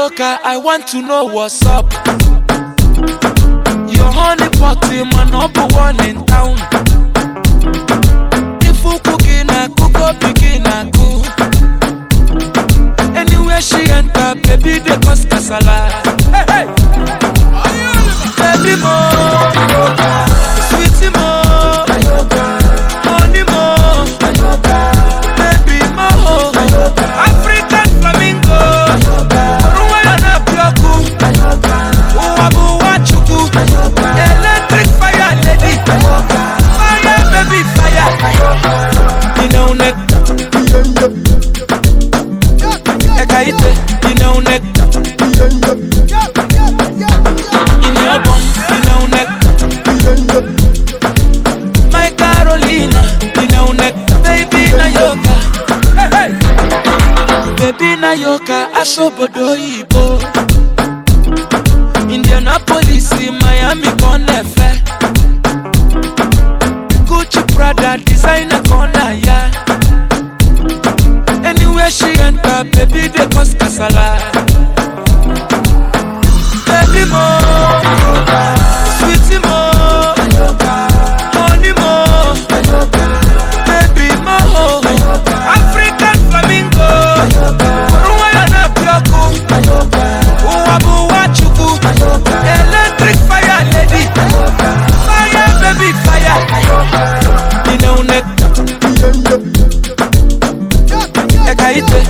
Nayoka, I want to know what's up. Your honey pot in my number one in town. If you cooking a cook up begin a cook. Anywhere she enter, baby they cause casala. Hey, hey. Baby mo, inaobom, inaonek, my Carolina, inaonek, baby Nayoka, hey hey. Baby Nayoka, asobodo ibo. Indianapolis, Miami, Conefe. Gucci, Prada, designer, corner, yeah. Anywhere she enter, baby, they cause casala.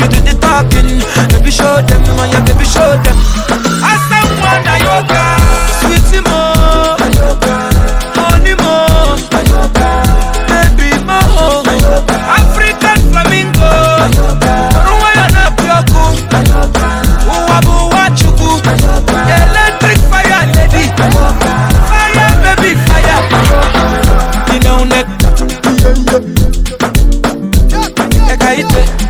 you do the talking. Baby, show them, man, yeah, baby, show them. I said, one yoga. Sweetie, more. Money, more. Baby, more. African flamingo. Ruwa, you're not pure cool. Uwabu, wachuku. Electric fire, lady. Fire, baby, fire. You know, neck. Yeah, yeah. Ekaite. Yeah.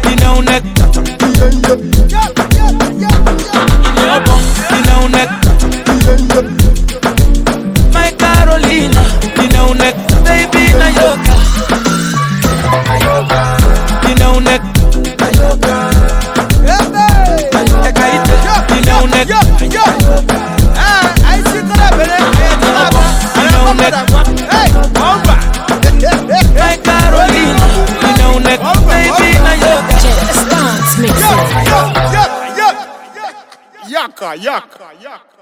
Yaka, yaka, yaka.